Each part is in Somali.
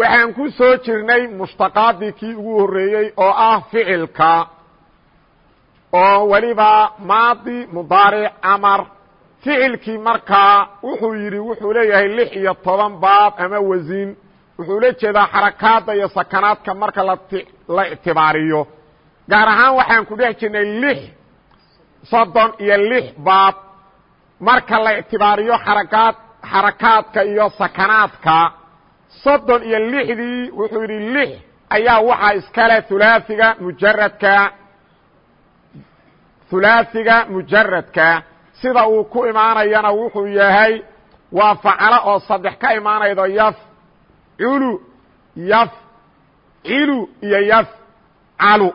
waxaan ku soo jirnay mushtaqaadii kii ugu horreeyey oo ah ficilka oo weliba maadi mudaaric amar. Ficilkii markaa wuxuu yidhi wuxuu leeyahay lix iyo toban baab ama wasiin wuxuu la jeedaa xarakaadda iyo sakanaadka marka la ictibaariyo. Gaar ahaan waxaan ku dhex jirnay lix soddon iyo lix baab marka la ictibaariyo xarakaad xarakaadka iyo sakanaadka soddon iyo lixdii wuxuu yidhi lix ayaa waxaa iskale hulaasiga mujaradka hulaasiga mujaradka sida uu ku imaanayana wuxuu yahay waa facalo oo saddex ka imaanaydo yaf culu yaf cilu iyo yaf calu.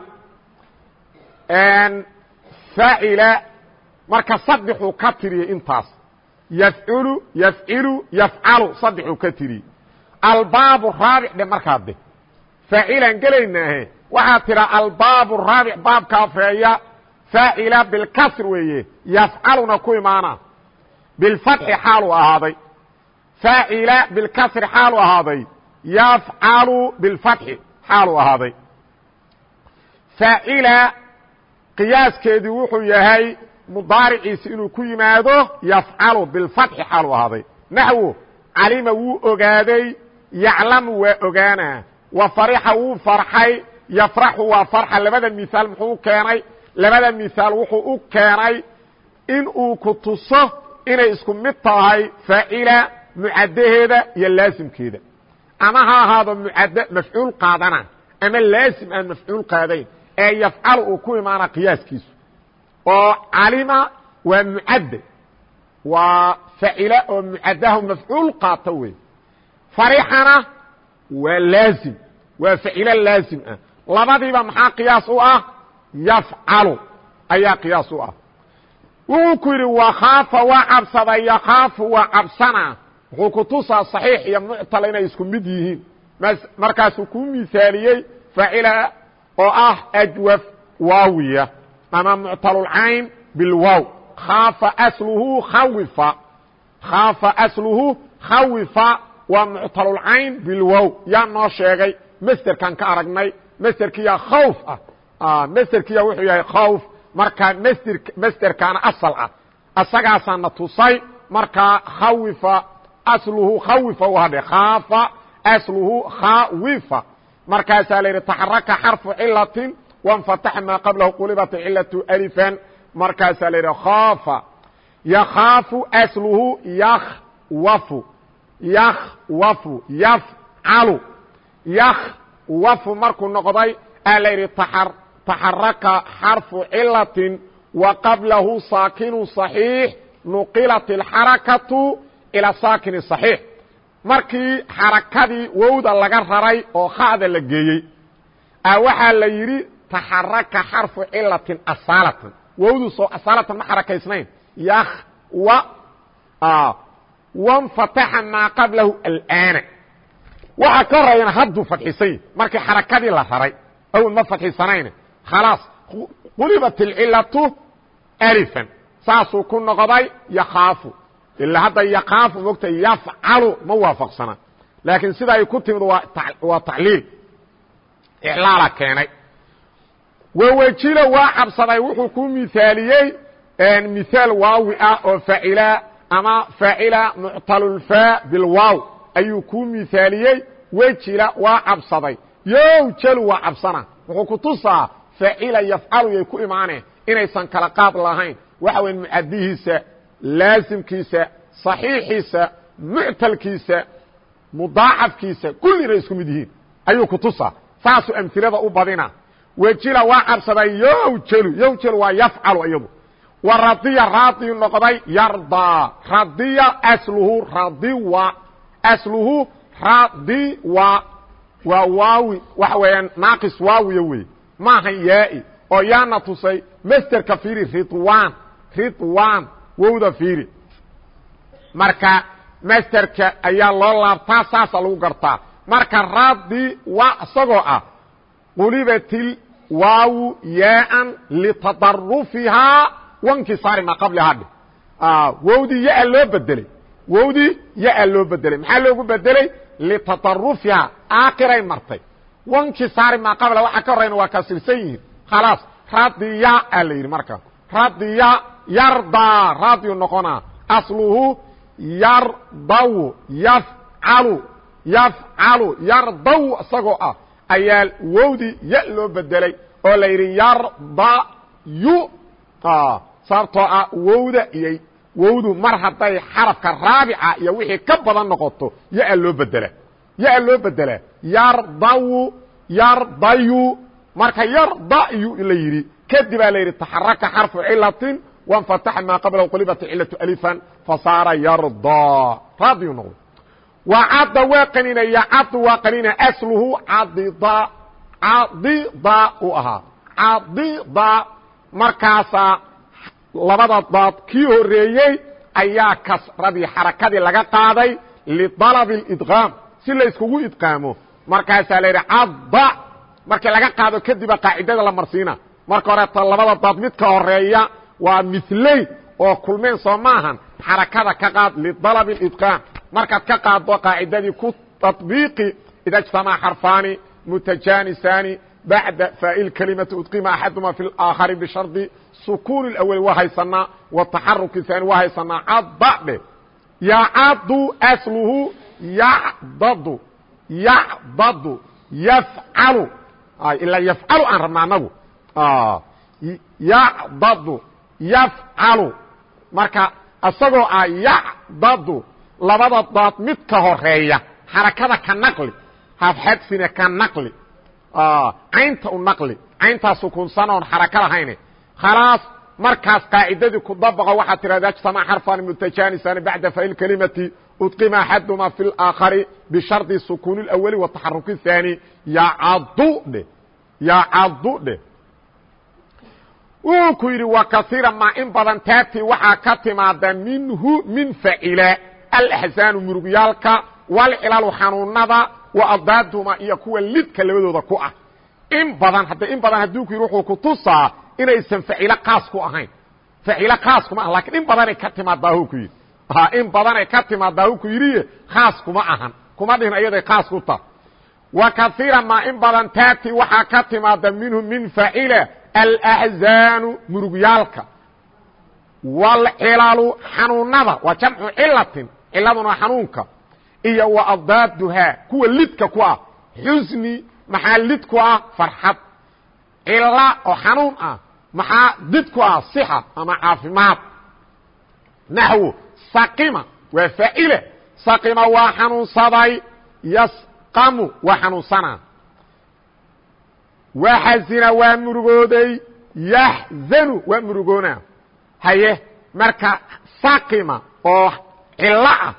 Facila marka saddexuu ka tiriyey intaas. Yafculu yafcilu yafcalu saddexuu ka tiriyey albaabu raabic dhe markaa de. Faacilaan gelaynaahe waxaa tidhaa albaabu raabic baabka afreeya faacila bilkasr weeye yafcaluna ku imaana. Bilfatxi xaalu ahaaday. Faacila bilkasri xaalu ahaaday. Yafcalu bilfatxi xaalu ahaaday. Faacila qiyaaskeedii wuxuu yahay mudaariciisi inuu ku yimaado yafcalu bilfatxi xaalu ahaaday. Naxwo calima wuu ogaaday yaclamu waa ogaanaa wa farixa wuu farxay yafraxu waa farxa. Labada mihaal muxuu keenay? Labada mihaal wuxuu u keenay in uu ku tuso inay isku mid tahay faacila mucaddaheeda iyo laasimkeeda. Ama ha ahaado mucaddo mafcuul qaadana ama laasim aan mafcuul qaadayn ee yafcalu uu ku imaana qiyaaskiisu. Oo calima waa mucadde waa facila oo mucaddaha mafcuul qaato wey farixana waa laazim waa facilo laazim ah. Labadiiba maxaa qiyaas u ah? Yafcalu ayaa qiyaas u ah. Wuxuu ku yidhi wakaafa waa cabsaday yakaafu waa cabsana. Wuxuu ku tusaa صaxiix iyo muctal inay isku mid yihiin. Markaasuu kuu misaaliyey facila oo ah ajwaf waawiya ama muctalulcayn bilwaaw khaafa asluhu khawifa. Khaafa asluhu khawifa waa muctalulcayn bilwow yaa noo sheegay masderkan ka aragnay masderkiya khawf ah. Masderkiya wuxuu yahay khawf. Markaa msder masderkaana asal ah. Asagaasaana tusay markaa khawifa asluhu khawifa u hadhe khaafa asluhu khawifa. Markaasaa la yidhi taxaraka xarfu cilatin wanfataxa maa qablahu qulibat cilatu alifan. Markaasaa la yidhi khaafa. Yakhaafu asluhu yakhwafu yakhwafu yafcalu yakhwafu markuu noqday aa la yidhi taxaraka xarfu cilatin wa qablahu saakinu صaxiix nuqilat اlxarakatu ilى saakini صaxiix markii xarakadii wowda laga raray oo khada la geeyey a waxaa la yidhi taxaraka xarfu cilatin asaalatan wowdu soo asaalatan ma xarakaysnayn yakhwa wanfataxa maa qablahu alaana waxaa ka horayana hadduu fadxisany markii xarakadii la raray awel ma fadxisanayn khalaas qulibat alcilatu alifan saasuu ku noqday yakaafu ilaa hadda yakaafu mogta yafcalu ma waafaqsana laakiin sida ay ku timid waa tacliil iclaala keenay wawejilo waa cabsaday wuxuu ku mihaaliyey mihaal waawi ah oo faacila ama faacila muctalulfaa bilwaaw. Ayuu ku mihaaliyey wejila waa cabsaday. Yow jalu waa cabsana. Wuxuu ku tusaa faacila yafcalu yay ku imaaneen inaysan kala qaad lahayn. Waxa weya mucadihiisa laasimkiisa صaxiixiisa muctalkiisa mudaacafkiisa kulli inay isku mid ku tusaa. Saasuu amhilada u badina. Wejila waa cabsaday. Yowjelu yowjelu waa yafcalu iyadu wa radiya raadiyu noqday yardaa radiya asluhu radiwa. Asluhu radiwa. Waa waawi waxa weeyaan naaqis waawiya wey. Maahan yaai. Oo yaana tusay masterka fiiri ridwan. Ridwan wowda fiiri. Marka masterka ayaa loo laabtaa saasa lagu gartaa. Marka radi waa isagoo ah qulibatil waawu yaaan litadarufihaa wankisaari maa qablihaa dhe wowdii yaa loo bedeley wowdii yaa loo bedeley maxaa loogu bedeley litadarufihaa aakiray martay. Wankisaari maa qabla waxa ka horayna waa kasirsan yihiin. Khalaas radiya a la yidhi marka radiya yardaa radiyu noqonaa. Asluhu yardaw yafcalu yafcalu yardaw isagoo ah ayaa wowdii ya loo bedelay oo la yidhi yardayu sababtoo ah wowda iyo wowdu mar hadday xarafka raabica iyo wixii ka badan noqoto ya loo bedela. Ya loo bedelaa yardawu yardayu marka yardayu la yidhi kadibaa la yidhi taxaraka xarfu cilatin wanfataxa maa qablahu qulibata cilatu alifan fasaara yardaa raadiyu noqdo wa cadda waa qaninaya caddu waa qanina asluhu cadida cadida u ahaa. Cadida markaasaa labada daad kii horeeyey ayaa kasradii xarakadii laga qaaday lidalab اidqaam si la iskugu idqaamo markaasaa la yidhi cadda markii laga qaado kadiba qaacidada la marsiina marka horeeta labada daad midka horeeya waa miley oo kulmeen soo maahan xarakada ka qaad lidalab اidqaam markaad ka qaado qaacidadii ku taطbiiqi ida اجtamaca xarfaani mutajaanisani baعda faa'il kelimati udqima axaduma fi اlaakhari bishardi sukuun اأwli waa haysanaa wataxaruki haani waa haysanaa cadda dhe yacadu asluhu yacdadu yacdadu yafcalu ilaa yafcalu aan rabna anagu yacdadu yafcalu marka isagoo ah yacdadu labada daad mid ka horreeya xarakada ka naqli hafxadfina ka naqli caynta u naqli cayntaa sukuunsan oon khalaas markaas qaacidadii ku dabaqo waxaad tirahda ajtama xarfan mutajanisani bacda fail kelimati udqima axaduma fi اlaakhari bishardi sukuun اlawali wa taxaruki الثaani yacadu dhe yacadu dhe wuu ku yidhi wa kaiira ma in badan taati waxaa ka timaada minhu min facila alaxzaanu murugyaalka walcilalu xanuunada wa adaaduhuma iyo kuwa lidka labadooda ku ah in badan hadda in badan hadduu ku yidhi wuxuu ku tusaa inaysan facilo kaas ku ahayn. Facilo kaas kuma ah laakiin in badanay ka timaadaahu ku yidhi. In badanay ka timaadaahu ku yidhi khaas kuma ahan. Kuma dhihin ayaday khaas ku ta. Wa kaiira ma in badan taati waxaa ka timaada minhu min facila alaxzaanu murugyaalka. Wاlcilalu xanuunada waa jamcu cilatin ciladuna xanuunka. Iyo wa adaaduhaa kuwa lidka ku ah xusni maxaa lid ku ah? Farxad. Cila oo xanuun ah maxaa did ku ah صixa ama caafimaad. Naxwo saqima waa faacile saqima waa xanuunsaday yasqamu waa xanuunsanaa waxazina waa murugooday yaxzanu waa murugoona. Haye marka saqima oo cilo ah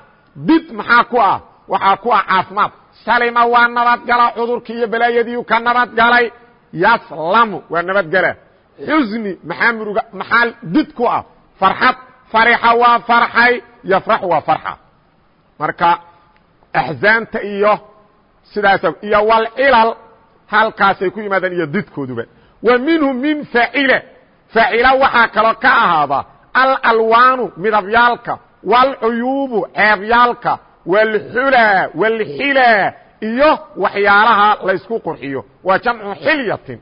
did maxaa ku ah? Waxaa ku ah caafimaad. Salima waa nabadgala cudurkii iyo balaayadiiu ka nabadgalay. Yaslamu waa nabadgela xusni maxaa muruga maxaa did ku ah. Farxad farixa waa farxay yafraxu waa farxa. Marka axzaanta iyo sidaas iyo walcilal halkaasay ku yimaadaan iyo didkooduba. Wa minhu min facile facila waxaa kaloo ka ahaada alalwaanu midabyaalka waalcuyuubu ceebyaalka waalxulaa waalxilaa iyo waxyaalaha laysku qurxiyo. Waa jamcu xilyatin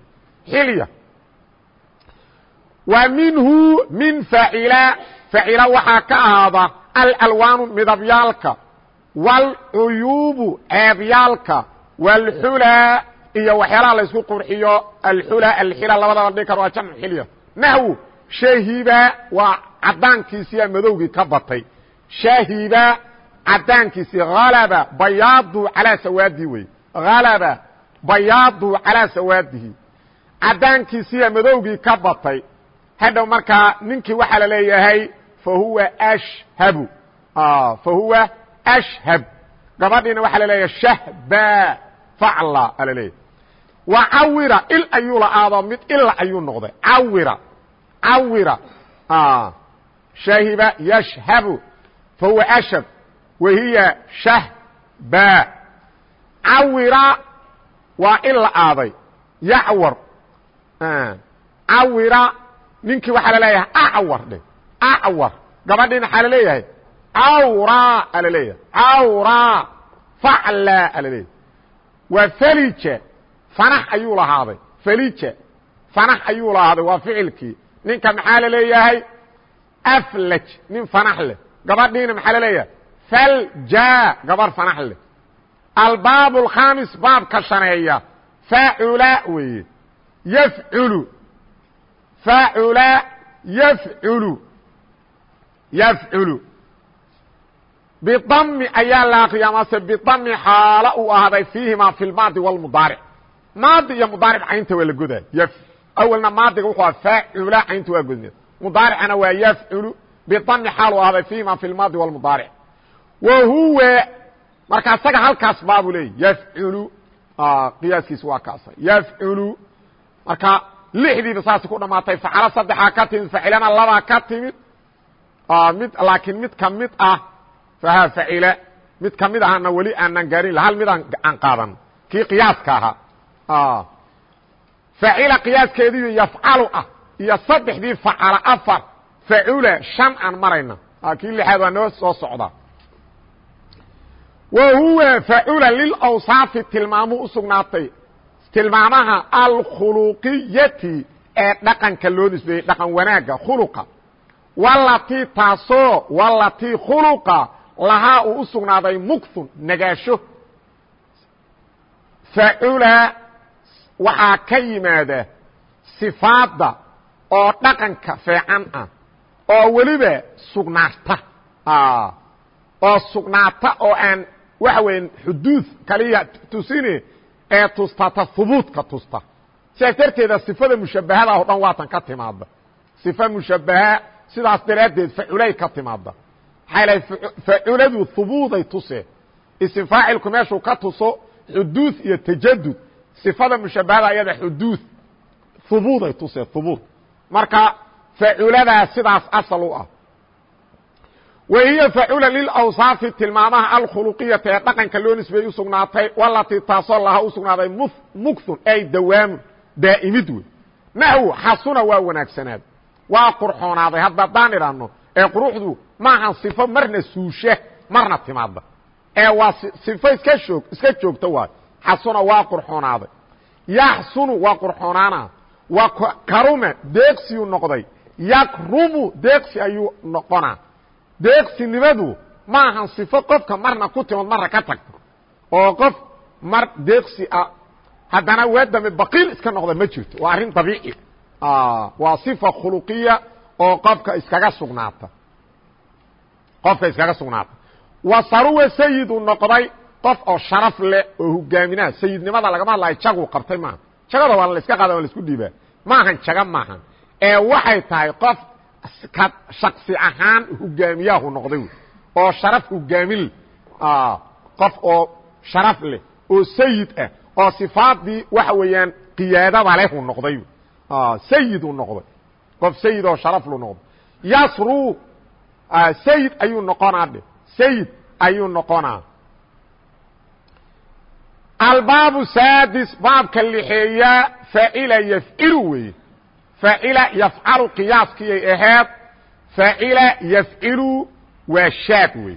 xilya wa minhu min facila facila waxaa ka ahaada alalwaanu midabyaalka wاlcuyuubu ceebyaalka wاlxulaa iyo waxyaalaha laysku qurxiyo alxula alxila labadaba dhigi karo waa jamcu xilya naxwu shahiba waa cadaankiisiya madowgii ka batay. Shahiba cadaankiisii halaba bayaadu calaa sawaadihi wey. Halaba bayaadu calaa sawaadihi. Cadaankiisiya madowgii ka batay hadhow markaa ninkii waxaa la leeyahay fahuwa ashhabu. Fahuwa ashhab. Gabadhiina waxaa la leeyahay shahba facla alaleeyahy wa cawira il ayuu la aado mid ila ayuu noqday. Cawira cawira. Shahiba yashhabu. Fahuwa ashab wahiya shahba. Cawira waa in la aaday. Yacwar. Cawira ninkii waxaa la leeyahay acwar dhe acwar gabadhiina waxaa la leeyahay cawra ala leeyahay. Cawra facla ala leeyahay. Waa felija fanax ayuu lahaaday. Felija fanax ayuu lahaaday. Waa ficilkii. Ninka maxaa la leeyahay? Aflaj nin fanax leh. Gabadhiina maxaa la leeyahay? Falja gabar fanax leh. Albaab alkhamis baabka shaneeya. Facula weeye. Yafculu facula yafculu yafculu bidami ayaa la akriya amase bidami xaalo uu ahaaday fiihima fi lmaadi wاlmudaaric maadi iyo mudaaric caynta waa la goday awelna maadiga wuxuu aha faacula caynta waa godneed mudaaricana waa yafculu bidami xaal uu ahaaday fiihima fi lmaadi wاlmudaaric wa huwa marka asaga halkaas baabu leeyay yafculu qiyaaskiisa waa kaasa yafculu marka lixdiiba saasi ku dhamaatay facalo saddexaa ka timid facilana labaa ka timid. Mid laakiin mid ka mid ah faha facila mid ka mid ahana weli aanan gaarin hal mid aan qaadan. Kii qiyaaska ahaa. Facila qiyaaskeediiyo yafcalu ah iyo saddexdii facala afar facula shan aan marayna. Kii lixaad waa noo soo socda. Wa huwa facula lilawsaafi tilmaamuu u sugnaatay tilmaamaha alkhuluqiyati ee dhaqanka loo nisbeeyey dhaqan wanaagga khuluqa. Walatii taasoo walatii khuluqa lahaa uu u sugnaaday mukthun nagaasho. Facula waxaa ka yimaada sifaadda oo dhaqanka feecan ah oo weliba sugnaata oo sugnaata oo aan waxa weya xuduud kaliya tusine ee tustata hubuudka tusta. Sidaas darteeda sifada mushabahada o dhan waatan ka timaada sifa mushabaha sidaas daraaddeed faculay ka timaada maxaa lahay faculadu hubuuday tuse isim faacilku meeshuu ka tuso xuduud iyo tajadud sifada mushabahada ayada xuduud hubuuday tuse hubuud marka faculadaas sidaas asal u ah wahiya facula lilawsaafi tilmaamaha alkhuluqiyata ee dhaqanka loo nisbeeyey usugnaatay walatii taasoo laha u sugnaaday mukthun ay dawaamun daa'imid wey naxwu xasuna waa wanaagsanaad waa qurxoonaaday hadda haddaan idhaahno ee quruxdu maahan sifo marna suusha marna timaada ee waa sifo iska joog iska joogta waay xasuna waa qurxoonaaday yaxsunu waa qurxoonaana waa deeqsinimadu maahan sifo qofka marna ku timad marna ka tagto. oo qof mar deeqsi ah haddana waa dambe baqiil iska noqda ma jirto. waa arrin dabiici. Waa sifa khuluqiya oo qofka iskaga sugnaata. Qofka iskaga sugnaata. Wa saruwa sayid uu noqday qof oo sharaf leh oo hogaaminaa sayidnimada lagama hadlayo jaguu qabtay maaha. Jagada waa la iska qaada waa la isku dhiibaa. Maahan jaga maahan. Ee waxay tahay qof ka shaksi ahaan hogaamiyaahu noqday oo sharaf hogaamin qof oo sharaf leh oo sayid ah oo sifaadii waxa weeyaan qiyaadada lehu noqday. Sayiduu noqday. Qof sayid oo sharaf lu noqday. Yasru sayid ayuu noqonaa dhe sayid ayuu noqonaa. Albaabu sadis baabka lixeeya faacila yafcilu weeye faacila yafcalu qiyaaskiyay ahayd. Faacila yafcilu waa shaad wey.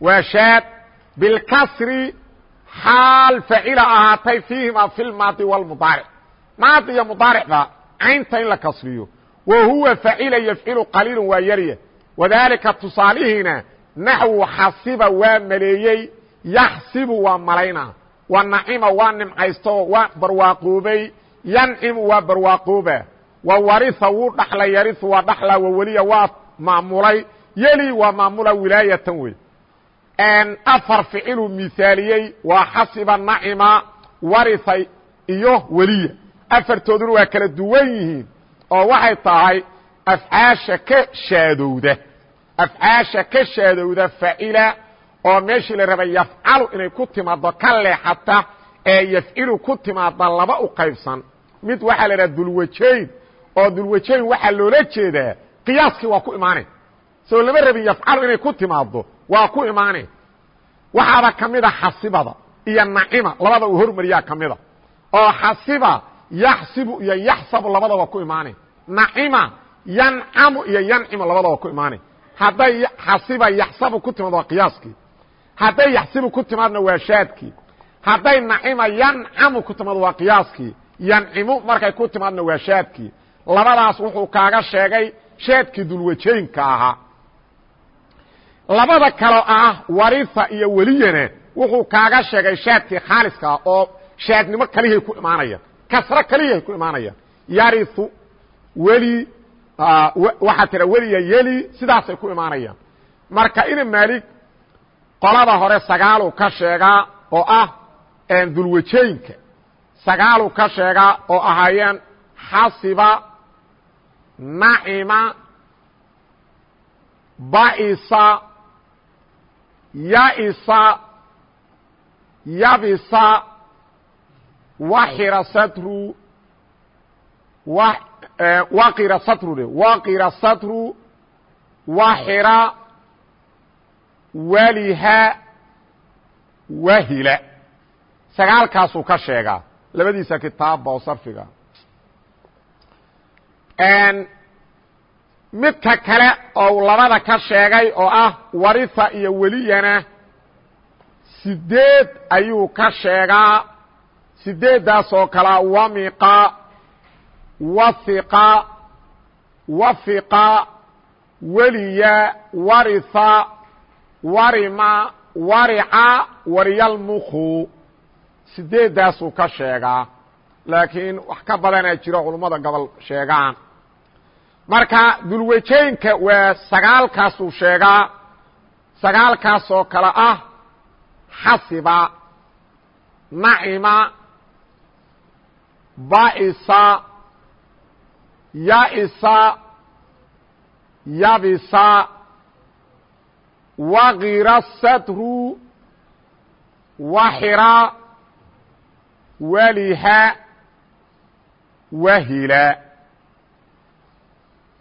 Waa shaad bilkasri xaal faacila ahaatay fiihima fi lmaadi wاlmudaaric maadi iyo mudaaricda caynta in la kasriyo. Wa huwa faacila yafcilu qaliilu waa yarya wadaalika tusaalihiina naxwu xasiba waa maleeyey. Yaxsibu waa malaynaa wa nacima waa nimcaysto. Waa barwaaqoobay yancimu wa waria wuu dhaxla yariu waa dhaxla waweliya waa maamulay. Yeli waa maamula wilaayatan wey afar ficiluu mihaaliyey waa xasiba nacima waria iyo weliya. Afartooduna waa kala duwan yihiin oo waxay tahay afcaasha ka shaadowda. Afcaasha ka shaadowda facila oo meeshii la rabay yafcalu inay ku timaado ka leexata ee yafcilu ku timaada laba u qaybsan. Mid waxaa la idhaha dulwajayn oo dulwajayn waxaa loola jeedaa qiyaaskii waa ku imaanay. Soo lama rabin yafcalu inay ku timaado waa ku imaanay. Waxaaba ka mida xasibada iyo nacima labada uu hormariyaa ka mida oo xasiba yaxsibu iyo yaxsabu labadaba ku imaanay. Nacima yancamu iyo yancimu labadaba ku imaanay. Hadday xasiba yaxsabu ku timaado waa qiyaaskii. Hadday yaxsibu ku timaadna waa shaadkii. Hadday nacima yancamu ku timaado waa qiyaaskii. Yancimu markay ku timaadna waa shaadkii labadaas wuxuu kaaga sheegay shaadkii dulwajaynka ahaa. Labada kaloo ah warifa iyo weliyana wuxuu kaaga sheegay shaadkii khaaliska ah oo shaadnimo kalihay ku imaanayaan kasro kaliyahay ku imaanayaan yariu weli waxaa tira weliya yeli sidaasay ku imaanayaan. Marka ina maalig qolada hore sagaaluu ka sheegaa oo ah dulwajaynka sagaaluu ka sheegaa oo ahaayeen xasiba nacima ba'isa ya'isa yabisa waxira satru waqira satru de waqira satru waxira waliha wahila. Sagaalkaasuu ka sheegaa labadiisa kitaabba oo sarfiga midka kale oo labada ka sheegay oo ah waritha iyo weliyana sideed ayuu ka sheegaa. Sideeddaas oo kalea wamiqa wahiqa wafiqa weliya waritha warima warica waryalmukhu sideeddaasuu ka sheegaa. Laakiin wax ka badanaa jiro culummada gobol sheegaan marka dulwajaynka waa sagaalkaasuu sheegaa sagaalkaas oo kale ah xasiba nacima ba'isa ya'isa yabisa waqira satru waxira waliha wahila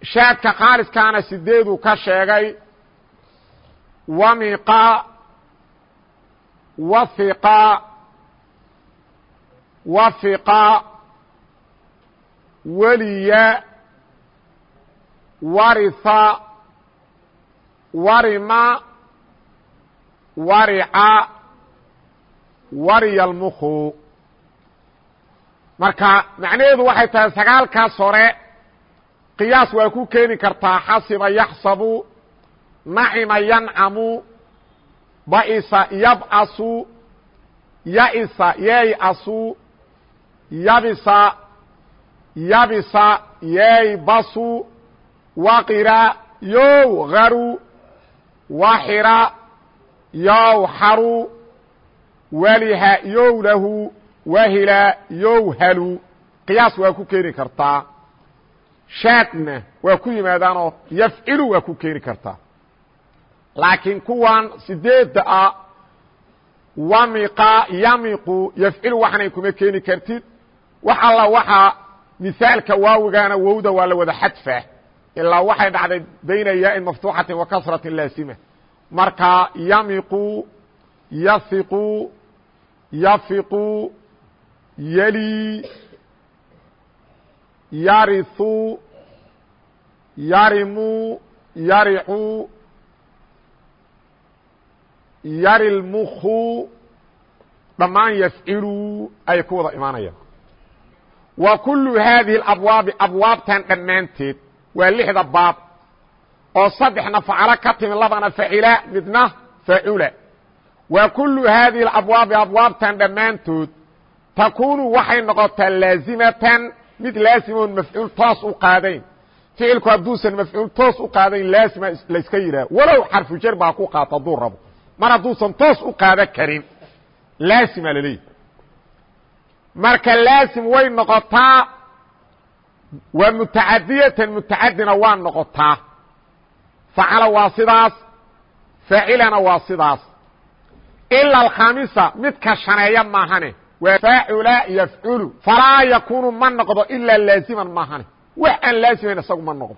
shaadka khaaliskaana sideeduu ka sheegay wamiqa wafiqa wafiqa weliya waritha warima warica waryalmukhu marka macnaheedu waxay tahay sagaalkaas hore qiyaas waa ku keeni kartaa xasiba yaxsabu nacima yancamu ba'isa yabcasu ya'isa yeycasu yabisa yabisa yeybasu waqira yowgaru waxira yowxaru waliha yowlahu wahila yowhalu. Qiyaas waa ku keeni kartaa shaadna waa ku yimaadaanoo yafcilu waa ku keeni kartaa. Laakiin kuwan sideedda ah wamiqa yamiqu yafcilu waxnay kuma keeni kartid wax alla waxaa misaalka waawigaana wowda waa la wada xadfa. Ilaa waxay dhacday bayna yaain maftuuxatin wa kasratin laasima. Marka yamiqu yahiqu yafiqu yali yariu yarimu yaricu yarilmukhu dhammaan yafcilu ay ku wada imaanayaan. Wa kullu haadihi alabwaabi abwaabtan dhammaanteed waa lixda baab oo saddexna facalo ka timi labana facila midna facula. Wa kullu haadihi alabwaabi abwaabtan dhammaantood takuunu waxay noqotaa laazimatan mid laasimoon mafcuul toos u qaadayn. Ficilku hadduusan mafcuul toos u qaadayn laasima layska yidhaha walow xarfu jar baa ku qaato hadduu rabo. Mar hadduusan toos u qaada karin laasima laleeyahy marka laasim way noqotaa waa mutacadiyatan mutacadina waa noqotaa. Facala waa sidaas faacilana waa sidaas. Ila alkhamisa midka shaneeya maahane waa faacula yafculu falaa yakunu ma noqdo ilaa laaziman mahane wax aan laazimayn isagu ma noqdo.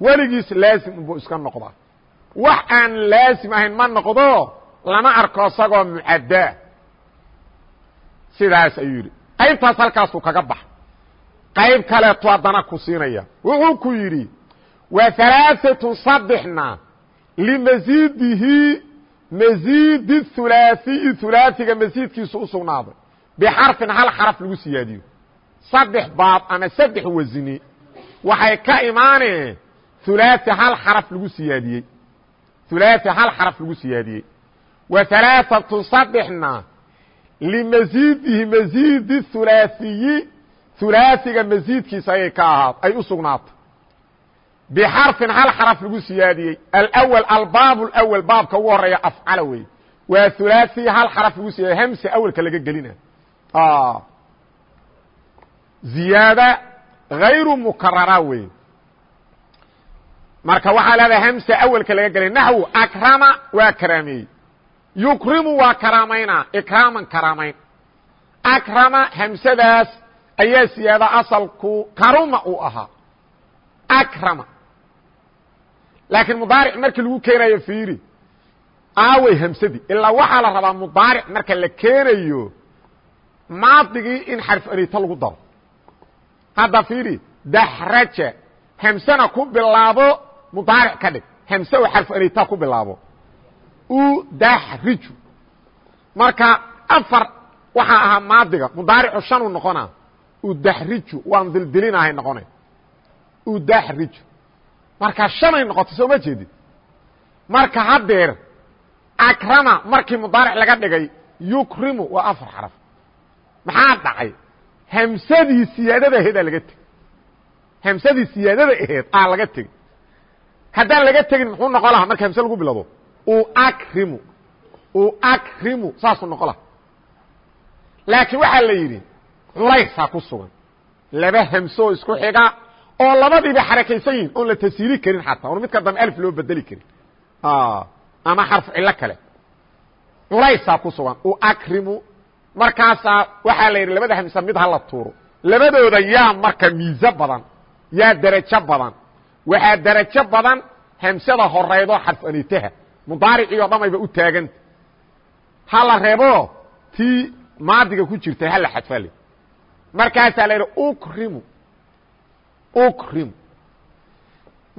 Weligiis laazim unbuu iska noqdaa. Wax aan laazim ahayn ma noqdo lama arko isagoo mucaddaa sidaas ayuu yidhi. Qaybtaas halkaasuu kaga baxa qayb kaleetu haddana ku siinaya. Wuxuu ku yidhi wa alaaatun saddexna limaziidihi masiidi hulaaثiyi hulaaثiga masiidkiisu u sugnaaday bixarfin hal xaraf lagu siyaadiyo saddex baab ama saddex wasni waxay ka imaaneen hulaaثi hal xaraf lagu siyaadiyey hulaaثi hal xaraf lagu siyaadiyey wa alaaثatu saddexna limasiidihi masiidi hulaaثiyi hulaaثiga masiidkiisa ayay ka ahaad ay u sugnaatay bxarفin hal xarف lagu siyaadiyey alأwl albaab اأwl baabka ugu horeeya afcala wey waa hulaaثi hal xarف lagu siyaadiy hmse awelka laga gelina ziyaada غayru mukarara wey marka waxaa leedahay hmse awelka laga gelay naxو akrama waa karaameeyey yukrimu waa karaamayna ikraaman karaamayn akrama hmsadaas ayaa siyaada asalku karuma uu ahaa akrama laakiin mudaaric markii lagu keenayo fiiri aawey hamsadii ilaa waxaa la rabaa mudaaric marka la keenayo maadigii in xarf ereyta lagu daro. Hadda fiiri daxraja hamsena ku bilaabo mudaaric ka dhig. Hamse oo xarf ereyta ku bilaabo. Udaxriju marka afar waxaa ahaa maadiga mudaaricu shanuu noqona. Udaxriju waan dildilinahay noqona udaxriju marka shanay noqotay soo ma jeedid marka haddeer akrama markii mudaaric laga dhigay yukrimu waa afar xaraf maxaa dhacay? Hamsadii siyaadada aheed aa laga tegey. Hamsadii siyaadada aheed aa laga tegey. Haddaan laga tegin muxuu noqon lahaa? Marka hamse lagu bilado uakrimu uakrimu saasuu noqon laha laakiin waxaa la yidhi culaysaa ku sugan. Laba hamsoo isku xiga oo labadiiba xarakaysan yihiin oon la tasiiri karin xataa. Oon midka dambe alf loo bedeli karin. Ama xarfu cilo kale. Culaysaa ku sugan. Uakrimu markaasaa waxaa la yidhi labada hamse mid hala tuuro. Labadooda yaa marka miizo badan yaa derajo badan. Waxaa derajo badan hamsada horaydo xarfu anitaha mudaaricii o dhamayba u taaganta hala reebo tii maadiga ku jirtay hala xadfale markaasaa la yidhi ukrimu ukrim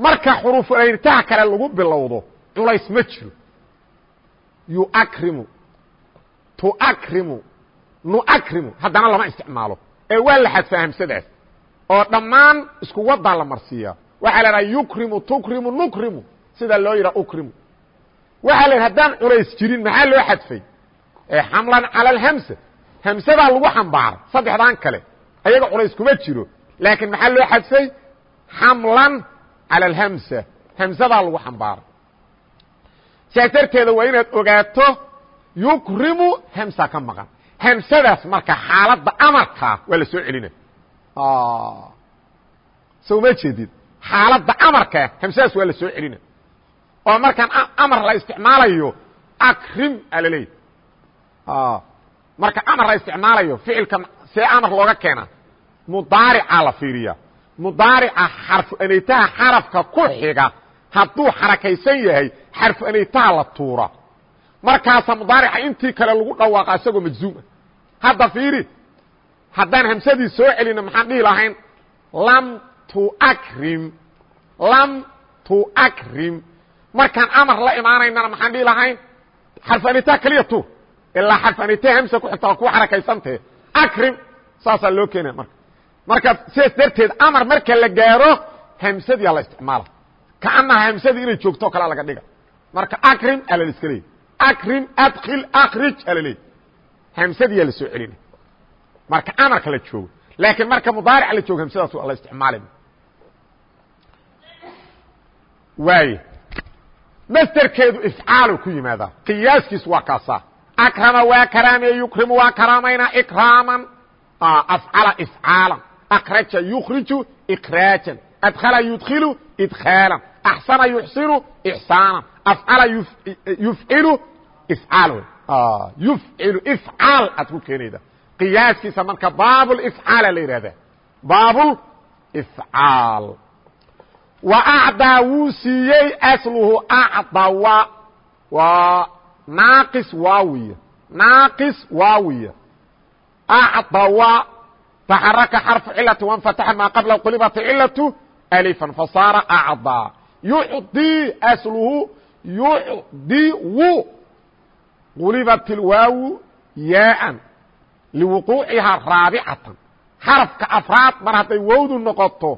marka xuruufulayrtaha kale lagu bilowdo culays ma jiro. Yuakrimu tuakrimu nuakrimu haddana lama isticmaalo. Ee waa la xadfaa hamsadaas oo dhammaan isku wadaa la marsiiyaa. Waxaa la idhaha yukrimu tukrimu nukrimu. Sidaa loo yidhaha ukrimu. Waxaa la haddaan culays jirin maxaa loo xadfay? Xamlan cala alhamsa hamsadaa lagu xambaaray saddexdan kale. Ayaga culays kuma jiro. Laakiin maxaa loo xadfay? Xamlan calى اlhamsa hamsadaa lagu xambaaray. Sidaas darteeda waa inaad ogaato yukrimu hamsa ka maqan hamsadaas marka xaaladda amarkaa waa la soo celina soo ma jeedid xaaladda amarkaa hamsadaas waa la soo celina oo markaan amar la isticmaalayo akrim aa la leeyahy marka amar la isticmaalayo ficilka see amar looga keena mudaarica la fiiriya mudaarica xarfu anaytaha xarafka ku xiga hadduu xarakaysan yahay xarfu anaytaha la tuura markaasa mudaarica intii kale lagu dhawaaqa isagoo majzuuma hadda fiiri haddaan hamsadii soo celina maxaan dhihi lahayn lam tuakrim lam tuakrim markaan amar la imaanaynana maxaan dhihi lahayn xarfu anaytaha keliya tuur ilaa xarfu anaytaha hamsa ku xigta waa ku xarakaysantahe. Akrim saasaa loo keenaya marka. Marka sidaas darteed amar marka la gaaro hamsadiyaa la isticmaala. Kaanaha hamsadii inay joogto kalea laga dhiga. Marka akrim ala iska leeyay akrim adkil akrij ala leeyay hamsadiyaa la soo celina marka amarka la joogo laakiin marka mudaarica la joogo hamsadaas la isticmaala waay masderkeedu ifcaalu ku yimaadaa qiyaaskiis waa kaasaa akrama waa karaameye yukrimu waa karaamayna ikraaman afcala ifcaalan akraja yukriju ikraajan adkhala yudkilu idkaalan axsana yuxsinu ixsaana afcala yufcilu ifcaal yufcilu ifcaal aad ku keenayda qiyaaskiisa marka baabulifcaala la yidhahda baabulifcaal wa acdaa wuu siiyey asluhu acdawa waa naaqis waawiya naaqis waawiya acdawa taxaraka xarfu cilati wanfataxa maa qabla qulibat cilatu alifan fasaara acdaa yucdii asluhu yucdiwu qulibat ilwaawu yaaan liwuquucihaa raabicatan xarafka afraad mar hadday wowdu noqoto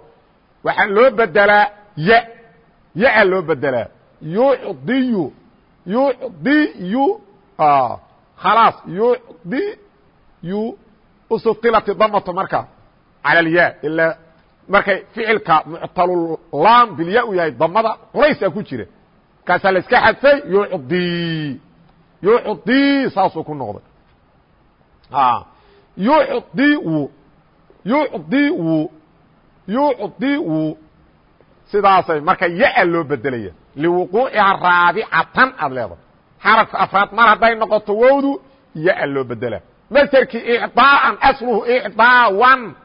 waxaa loo bedelaa ya ya-a loo bedelaa yucdiyu yucdiyu khalaas yucdiyu usuqilati damatu marka cala alya ilaa markay ficilka muctalulaam bilya u yahay damada culaysaa ku jira. Markaasaa la iska xadfay yucdi yucdi saasuu ku noqday. Yucdiu yucdiu yucdiu sidaasay marka ya loo bedelaya liwuquuciha raabicatan aad leedahay. Xarafka afraad mar hadday noqoto wowdu ya loo bedela. Maserkii icdaaan asluhu icdaawan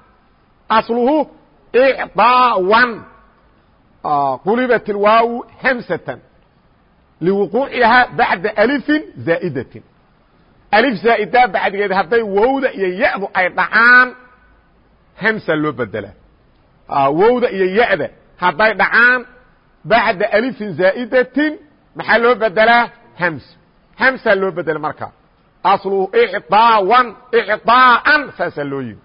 asluhu icdaawan qulibat ilwaawu hamsatan liwuquuciha bacda alifin zaa'idatin alif zaa'ida bacdigeed hadday wowda iyo ya'du ay dhacaan hamsa loo bedelaa wowda iyo ya'da hadday dhacaan bacda alifin zaa'idatin maxaa loo bedelaa hams hamsaa loo bedela marka aslu icdaawan icdaa'an saasaa loo yimi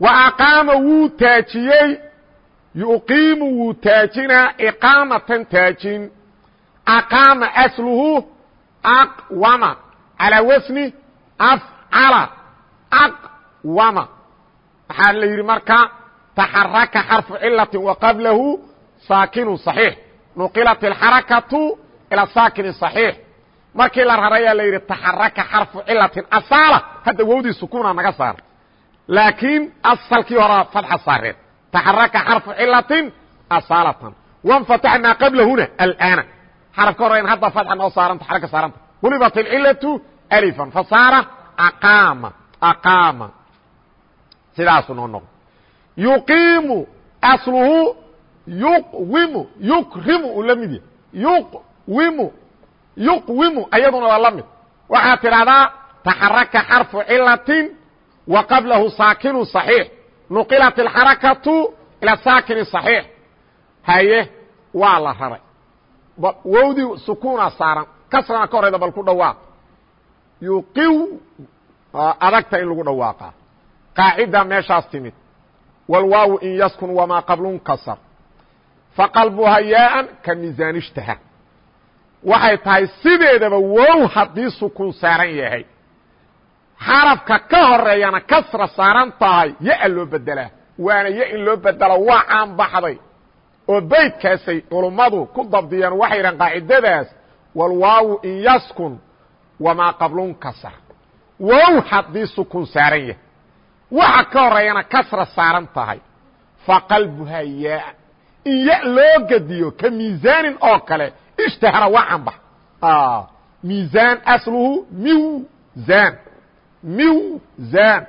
wa aqaama wuu taajiyey yuqiimu wuu taajinaa iqaamatan taajin aqaama asluhu aqwama calىa wasni afcala aqwama waxaa la yidhi marka taxaraka xarfu cilati wa qablahu saakinu صaxiix nuqilat اxarakatu ilى saakini صaxiix markii la rarayaa la yidhi taxaraka xarfu cilatin asaala hadda wowdii sukuna naga saar laakiin asalkii horaa fadxa saareed taxaraka xarfu cilatin asaalatan wanfatax maa qablahuna alana xarafka horeyn hadda fadxa noo saaranta xaraka saaranta qulibat اcilatu alifan fasaara aqaama aqaama sidaasu noo noqo yuqiimu asluhu yuqwimu yukrimu uu la mid yahay yuqwimu yuqwimu ayaduna waa la wa qablahu saakinu صaxiix nuqilat اlxarakatu ila saakini صaxiix haye waa la raray wowdii sukuuna saaran kasrana ka horayda bal ku dhawaaq yuqiw adagta in lagu dhawaaqa qaacida meeshaas timid wlwaaw in yaskun wamaa qablun kasar faqalbuha yaaan ka miisaan ishtaha waxay tahay sideedaba wow haddii sukun saaran yahay xarafka ka horeeyana kasra saaran tahay ya loo bedelaa. Waana ya in loo bedelo waa caan baxday. Oo beydkaasay culummadu ku dabdiyeen waxay yidhahan qaacidadaas wlwaawu in yaskun wamaa qablun kasar. Wow haddii sukun saaran yahay. Waxa ka horeeyana kasra saaran tahay. Faqalbuhaa yaa. In ya loo gediyo ka miisaanin oo kale ishtahara waa canbax miisaan asluhu miwzan miwzan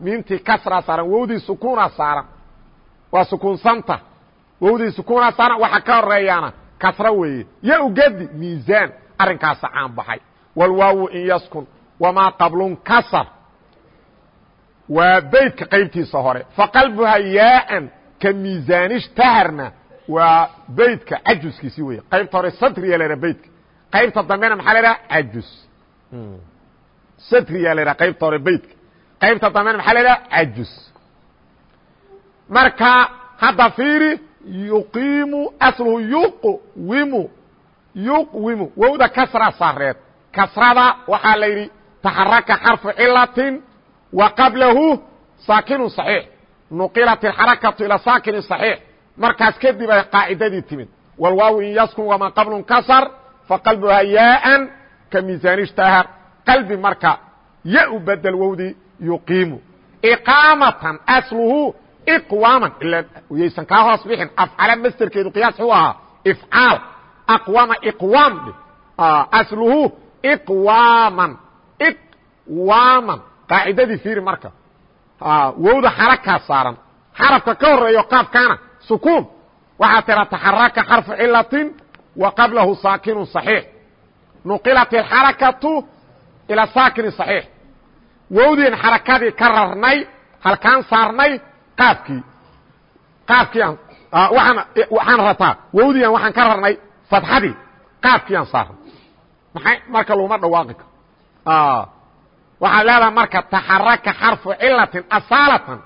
miintii kasraa saaran wowdii sukuunaa saaran. Waa sukuunsanta wowdii sukuunaa saaran waxa ka horeeyaana kasra weeye. Ya ugedi miisaan arrinkaasa caan baxay. Wlwaawu in yaskun wamaa qablun kasar. Waa beydka qaybtiisa hore. Faqalbuha yaaan ka miisaanishtaharna waa beydka cajuskiisi wey qaybta hore satriya la haha beydka. Qaybta dambena maxaa la haha cajus satriya la haha qaybta hore beydka qaybta dambena maxaa la haha cajus marka hadda fiiri yuqiimu asluhu yuqwimu yuqwimu wowda kasra saareed kasrada waxaa la yidhi taxaraka xarfu cilatin wa qablahu saakinu صaxiix nuqilat اxarakatu ilى saakini صaxiix markaas kadib ay qaacidadii timid wlwaaw in yaskun wama qablu kasar faqalbuha yaaan ka miisaanishtaha qalbi marka ya u bedel wowdii yuqiimu. Iqaamatan asluhu iqwaaman. Ila yaysan kaa hoos bixin. Afcala masderkeedu qiyaas xuu ahaa. Ifcaal. Aqwama iqwaam. Asluhu iqwaaman. Waaman qaacidadii fiiri marka. Wowda xarakaa saaran. Xarafka ka horeeyo qaabkaana sukuun. Waxaa tira taxaraka xarfu cilatin wa qablahu saakinu صaxiix nuqilat اxarakatu ilى saakini صaxiix wowdiin xarakadii ka rarnay halkaan saarnay qaabkii qaabkiiaan waaan waxaan rataa wowdiian waxaan ka rarnay fatxadii qaabkiiaan saarnay maxay marka laguma dhawaaqi karo waxaad leedahay marka taxaraka xarfu cilatin asaalatan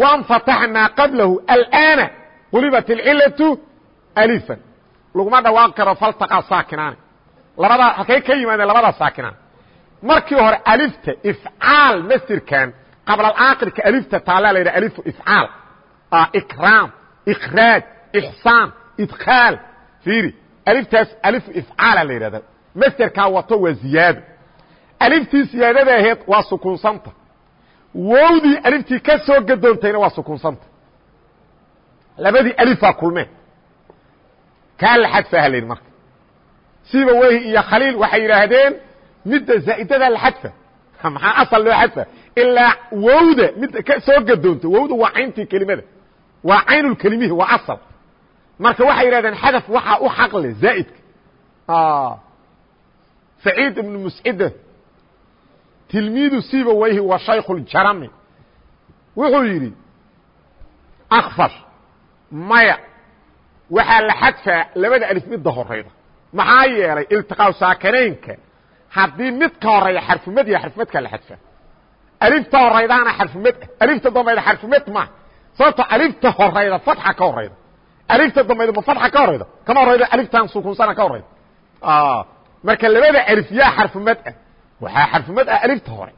wanfataxa maa qablahu alana qulibat اlcilatu alifan laguma dhawaaqi karo faltaqa saakinaani labadaa halkay ka yimaadeen labadaa saakinaan. Markii hore alifta ifcaal masirkan qabla aakirka alifta taala la yidhaha alifu ifcaal. Ikraam ikraaj ixsaan idkhaal. Fiiri aliftaas alifu ifcaala la yidhahda masderkaa wato waa ziyaado aliftii ziyaadada aheed waa sukuunsanta. Wowdii aliftii ka soo gadoontayna waa sukuunsanta. Labadii alifaa kulmeen. Kaa la xadfaha la yidhi marka siba wehi iyo khaliil waxay yidhaahdeen midda zaa'idada la xadfa. Maxaa asal loo xadfa? Ilaa wowda midda ka soo gadoonta wowda waa cayntii kelimada. Waa caynulkelimihi waa asal. Marka waxay yidhahdeen xadaf waxaa u xaqle zaa'idka. Saciid ibnu muscida tilmiidu siba weyhi wa shaykhu ljarami wuxuu yidhi akfash maya waxaa la xadfaa labada alif midda horayda maxaa yeelay iltiqaa saakanaynka haddii mid ka horreeya xarfumad iyo xarfumedkaa la xadfaa alifta horaydaana xarfumad alifta dambayda xarfumad maaha sababto alifta horayda fatxa ka horayda alifta dambayda ma fatxa ka horayda kama horayda aliftan sukunsana ka horayda marka labada alif yaa xarfumad ah. Waxaa xarfumad ah alifta hore.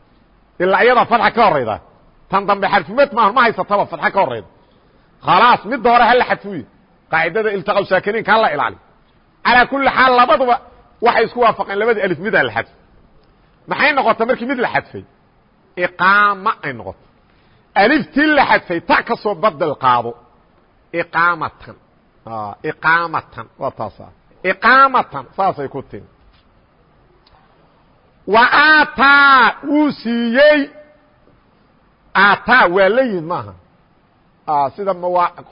Ilaa iyadaa fatxa ka horayda tan dambe xarfumad maaha ma haysataba fatxa ka horayda khalaas midda hore hala xadfuye qaacidada iltiqaa saakaniinka hala ilaaliyo calaa kuli xaal labaduba waxay isku waafaqeen labada alif midaa la xadfay maxay noqotay markii mid la xadfay? Iqaama ay noqoto aliftii la xadfay ta ka soo badel qaado. Iqaamatan. Iqaamatan. Waa taasa. Iqaamatan saasay ku timi wa aataa wuu siiyey. Aataa waa la yimid maaha. Sida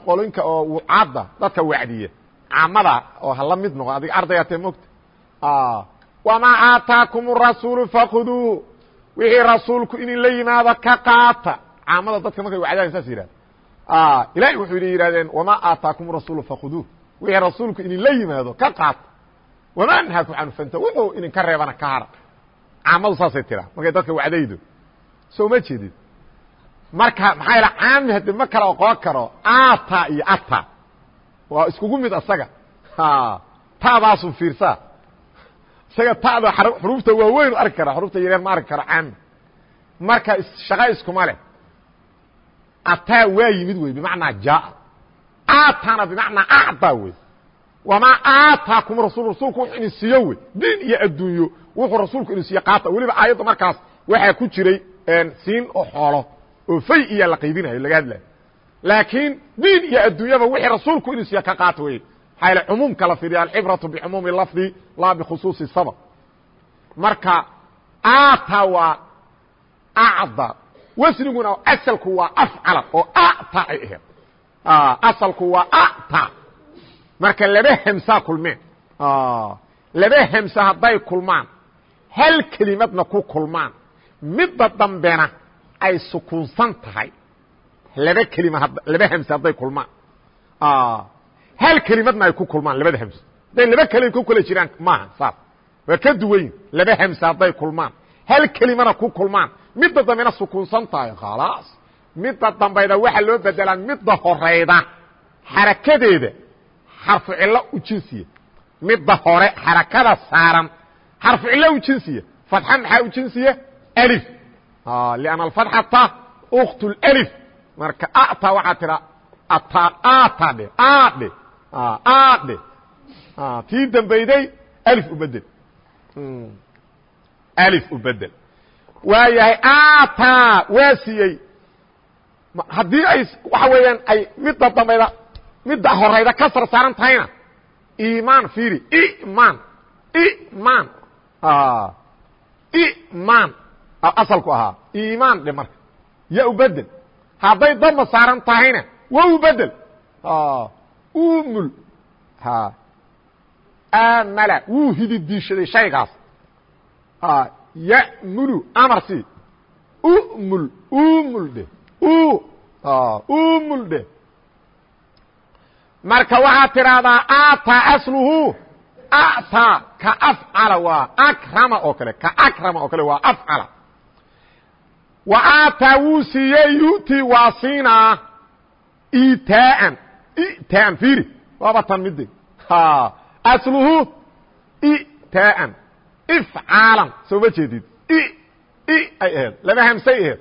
qolinka oo wucaadda dadka wacdiya caamada oo hala mid noqo adiga ardayatee mogta wamaa aataakum rasuulu fakuduu wixii rasuulku inin la yimaado ka qaata. Caamada dadka markay wacdaan saas yihahda ilahay wuxuu idin yihahdeen wamaa aataakum rasuulu fakuduu wixii rasuulku inin la yimaado ka qaata. Wamaa nahaaku canhu fanta wuxuu idinka reebana ka hara caamadu saasay tiraa markay dadka wacdaydo. Soo ma jeedid marka maxaa yaele caami haddi ma kala oqoon karo ata iyo ata waa iskugu mid asaga. Ta'daasu fiirsaa isaga ta'da xuruufta waaweyn arki kara xurufta yareer ma arki karo caami marka shaqa iskuma leh. Ataa waa yimid wey bimacnaa jaa. Atana bimacnaa acdaa wey. Wamaa aataakum rasul rasuulku wuxuu idin siiyo wey. Diin iyo adduunyo wuxuu rasuulku idin siiye qaata. Weliba aayadda markaas waxaa ku jiray siin oo xoolo. Oo fay iya la qaybinayo laga hadlayo laakiin diin iyo adduunyaba wixii rasuulku idin siiya ka qaata wey maxaa yaele cumuumka la fiiriya alcibratu bicumuumi lafdi laa bikhusuusi sabab. Marka aata waa acda wasniguna asalku waa afcala oo ata ay aheed asalku waa ata. Marka laba hemsaa kulmeen. Laba hemsa hadday kulmaan hal kelimadna ku kulmaan. Midda dambena ay sukuunsan tahay laba kelima laba hemse hadday kulmaan. Hal kelimadna ay ku kulmaan labada hemse hadday laba kelima ku kala jiraan maaha saas waa ka duwayn laba hemse hadday kulmaan. Hal kelimana ku kulmaan. Midda dambena sukuunsan tahay khalaas midda dambayda waxaa loo bedelaa midda horayda xarakadeeda xarfu cillo u jinsiya. Midda hore xarakada saaran xarfu cillo u jinsiya. Fatxa maxaa u jinsiya? Alif. Lianna alfatxata ukt lif marka ata waxaa tira ata ata dhe adhe adhe tii dambayday alif u bedel alif u bedel waa yahay ata waa siiyey. Haddii ay waxa weeyaan ay midda dambayda midda horayda ka sar saaran tahayna iman fiiri iman iman iman asalku ahaa iman dhe marka. Ya ubedel hadday dama saaran tahayna wa ubedel umul amala wuu hididiishaday shaygaas. Ya'mulu amar si. Umul umul dhe umul dhe marka waxaad tidhaahdaa ataa asluhu ataa ka afcala waa akrama oo kale ka akrama oo kale waa afcala wa aataa wuu siiyey yu'tii waa siinaa itaa'an itaan fiiri. Waaba tan mide asluhu itaan ifcaalan. Soo ma jeedid. I ay aheed. Laba hamsay aheed.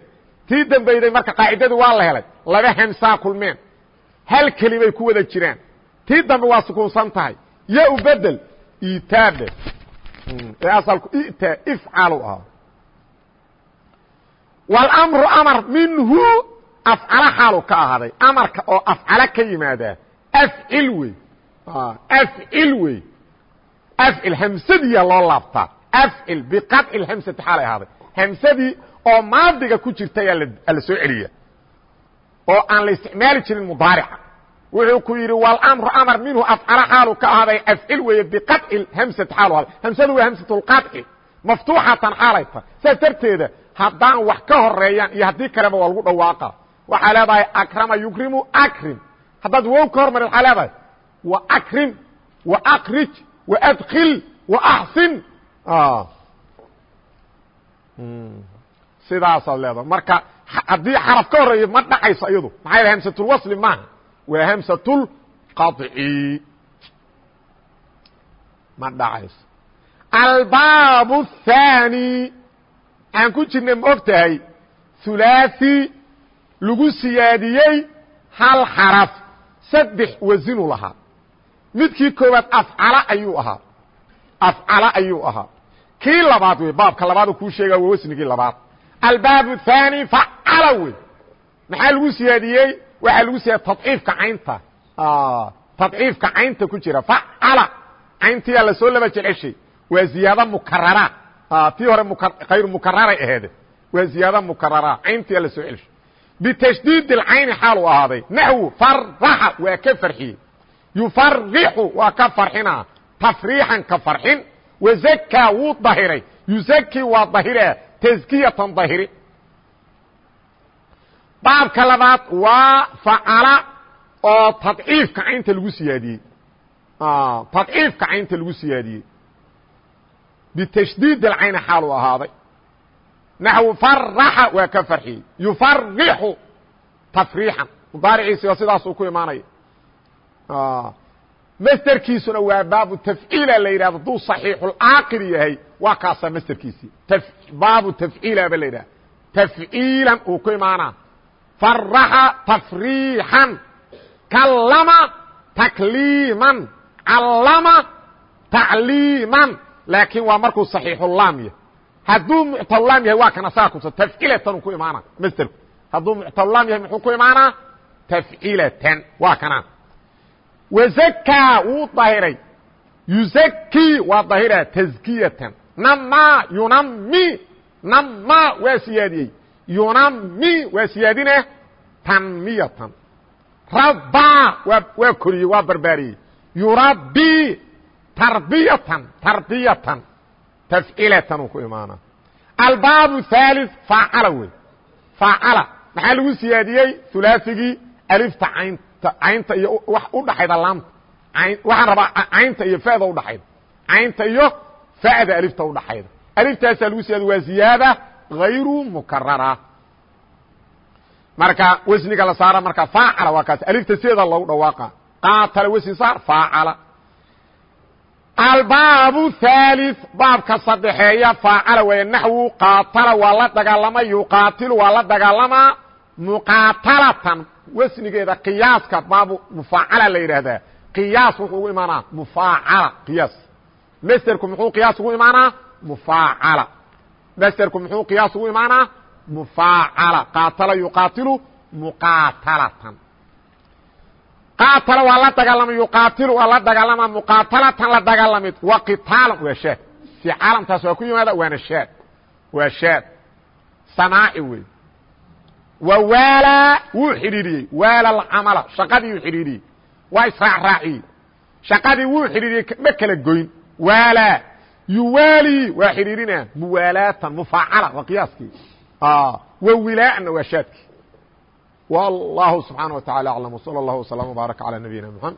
Tii dambayday marka qaacidadii waa la helay. Laba hamsaa kulmeen. Hal kelimay ku wada jiraan. Tii dambe waa sukuunsan tahay. Ya u bedel wlmru amar minhu afcalo xaalu ka ahaaday. Amarka oo afcalo ka yimaadaa ah, afcil wey. Afcil wey. Afcil hamsadiyaa loo laabtaa afcil biqadci hamsati xaalay ahaaday. Hamsadii oo maadiga ku jirta ayaa la soo celiya. Oo aan la isticmaali jirin mudaarica. Wuxuu ku yidhi wlmru amar minhu afcalo xaalu ka ahaaday. Afcil weeye biqadci hamsati xaalu ahaaday. Hamsadu waa hamsatulqaci maftuuxatan xaalay tahay saas darteeda haddaan wax ka horeeyaan iyo haddii kaleba waa lagu dhawaaqa waxaa leedahay akrama yukrimu akrim haddaad wow ka hormarid waxaa leedahay wa akrim wa akrij wa adkil wa axsin sidaasaad leedahay marka haddii xaraf ka horeeyo ma dhacayso iyadu maxaa yal hamsatulwasli maaha waa hamsatulqaطci ma dhacayso albaab الثanي aan ku jirna ma og tahay hulaaثi lagu siyaadiyey hal xaraf saddex wasinu lahaa midkii koowaad afcala ayuu ahaa afcala ayuu ahaa kii labaad wey baabka labaad kuu sheega waa wasnigii labaad albaab الثanي facala wey maxaa lagu siyaadiyey waxaa lagu siyaadiy tadciifka caynta tadciifka caynta ku jira facala cayntiyaa lasoo laba jeceshay waa ziyaado mukarara tii hore ayr mukararay aheede waa ziyaada mukarara cayntia la soo celsho bitashdiid اcayni xaalu ahaaday. Naxwu faraxa waa ka farxiyey yufarixu waa ka farxina. Tafriixan ka farxin. Wazakaa wuu dahiray. Yuzaki waa dahira. Taskiyatan dahiri. Baabka labaad waa facala oo tadciifka caynta lagu siyaadiyey. Tadciifka caynta lagu siyaadiyey btashdiid alcayn xaalu ahaaday naxwu faraxa waa ka farxiyey yufarixu tafriixan mudaariciisi waa sidaasuu ku imaanaya masderkiisuna waa baabu tafciila la yidhahdo hadduu saxiixulaaqil yahay waa kaasaa masderkiisii baabu tafciila ba la yidhahda tafciilan uu ku imaanaa faraxa tafriixan kalama takliiman callama tacliiman laakiin waa markuu صaxiixulaam yahay. Hadduu muctalulaam yahay waa kana saa kusa tafcilatan ku imaana masderku hadduu muctalulaam yahay muxuu ku imaanaa? Tafcilatan waa kana. Wazakaa wuu dahiray. Yuzakii waa dahira tazkiyatan. Nama yunami nama waa siyaadiyey. Yunami waa siyaadine tanmiyatan. Rabba waa koriyey waa barbaariyey. Yurabi tarbiyatan tarbiyatan tafcilatan uu ku imaana albaab haali faacala wey faacala maxaa lagu siyaadiyey hulaaigii alifta caynta caynta iyo udhaxayda laamta waxaan rabaa caynta iyo fada udhaxayda caynta iyo fada alifta udhaxayda aliftaasaa lagu siyaadiy waa ziyaada hayru mukarara marka wesniga la saara marka faacala waa kaas alifta sideeda loogu dhawaaqa qaatala wesni saar faacala albaabu haali baabka sadexeeya faacala weeye naxwu qaatala waa la dagaalama yuqaatilu waa la dagaalamaa muqaatalatan wasnigeeda qiyaaska baabu mufaacala la yidhahdaa qiyaas wuxuu ugu imaanaa mufaacala qiyaas. Masderku muxuu qiyaas ugu imaanaa? Mufaacala. Masderku muxuu qiyaas ugu imaanaa? Mufaacala. Qaatala yuqaatilu muqaatalatan qaatala waa la dagaalamay yuqaatilu waa la dagaalama muqaatalatan la dagaalamid. Wa qitaalan waa shaad ficaalantaas waa ku yimaada waana shaad waa shaad sanaaci wey. Wa waalaa wuu xidhiidhiyey. Waala alcamala shaqadii uu xidhiidhiyey. Waa israacraaciyey shaqadii wuu xidhiidhiyey ma kala goyn. Waalaa yuwaali waa xidhiidhinaa. Muwaalaatan mufaacala waa qiyaaskii. Wa wilaana waa shaadkii والله سبحانه وتعالى أعلم وصلى الله وسلم وبارك على نبينا محمد